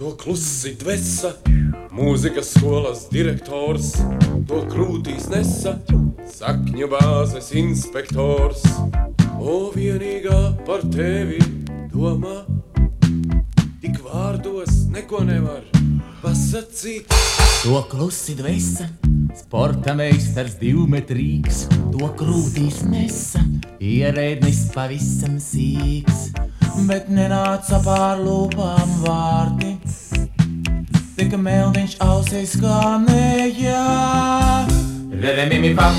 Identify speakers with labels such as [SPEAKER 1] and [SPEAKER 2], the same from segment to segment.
[SPEAKER 1] To klusi dvesa, mūzikas skolas direktors, to krūtīs nesa, sakņu bāzes inspektors. O vienīgā par tevi domā, tik vārdos neko nevar pasakīt.
[SPEAKER 2] To klusi dvēsa, sporta meistars divmetrīgs, to krūtīs nesa, ierēdnis pavisam sīks, bet nenāca pār lūpām vārdi. Tik meldiņš ausīs skanēja. Rere mimi pa,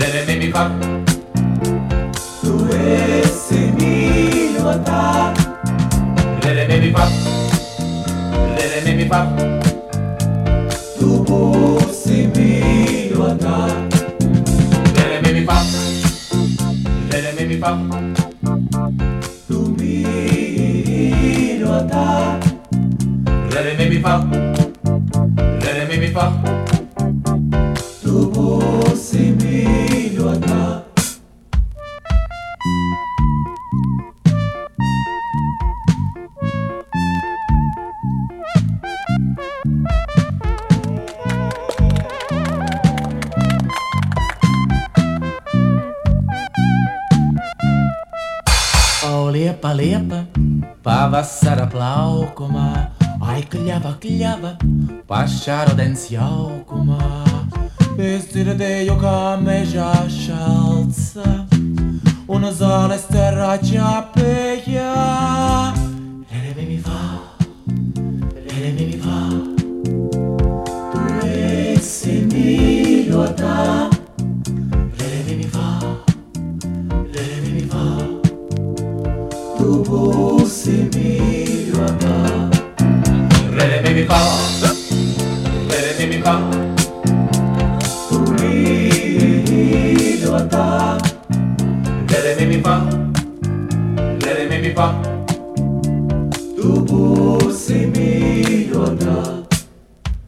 [SPEAKER 2] rere mimi pa. Tu esi mīļotā. Rere mimi pa, rere mimi pa. Tu būsi mīļotā. Rere mimi pa, rere mimi pa. Mīļotā. Rere mimi pa, rere mimi pa. Tu būsi mīļotā. O liepa, liepa, pavasara plaukumā, ai kļava, kļava, pašā rudens jaukumā. Es dzirdēju, kā mežā šalca, un uz zāles terā čāpēja.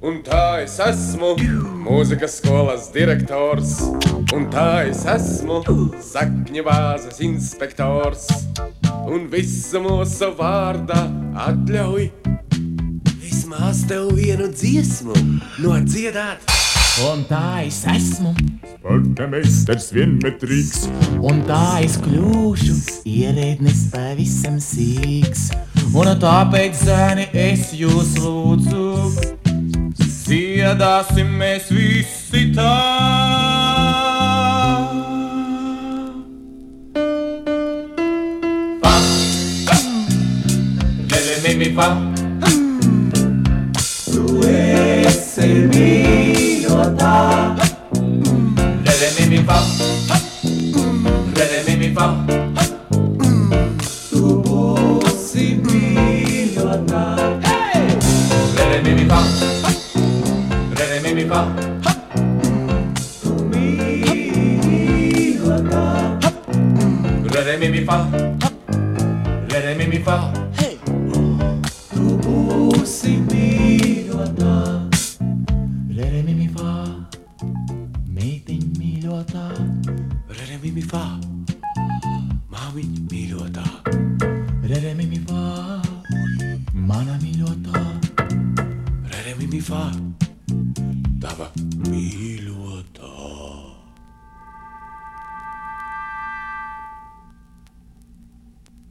[SPEAKER 1] Un tā es esmu mūzikas skolas direktors, un tā es esmu sakņu bāzes inspektors. Un visu mūsu vārdā atļauj tev vienu dziesmu nodziedāt.
[SPEAKER 2] Un tā es esmu,
[SPEAKER 3] Sporta meistars vienmetrīgs,
[SPEAKER 2] un tā es kļūšu ierēdnis pavisam sīks. Un tāpēc, zēni, es jūs lūdzu, dziedāsim mēs visi tā. Mi, pa. Esi mīļotā. Rere mi mi fa Rere mi mi fa Tu būsi mīļotā Rere mi mi fa Rere mi mi fa Tu mīļotā Rere mi mi fa Rere mi mi fa Tu būsi mīļotā
[SPEAKER 1] māmiņ mīļotā.
[SPEAKER 2] rere mimi fā, mana mīļotā,
[SPEAKER 1] Rere mimi fā, tava mīļotā.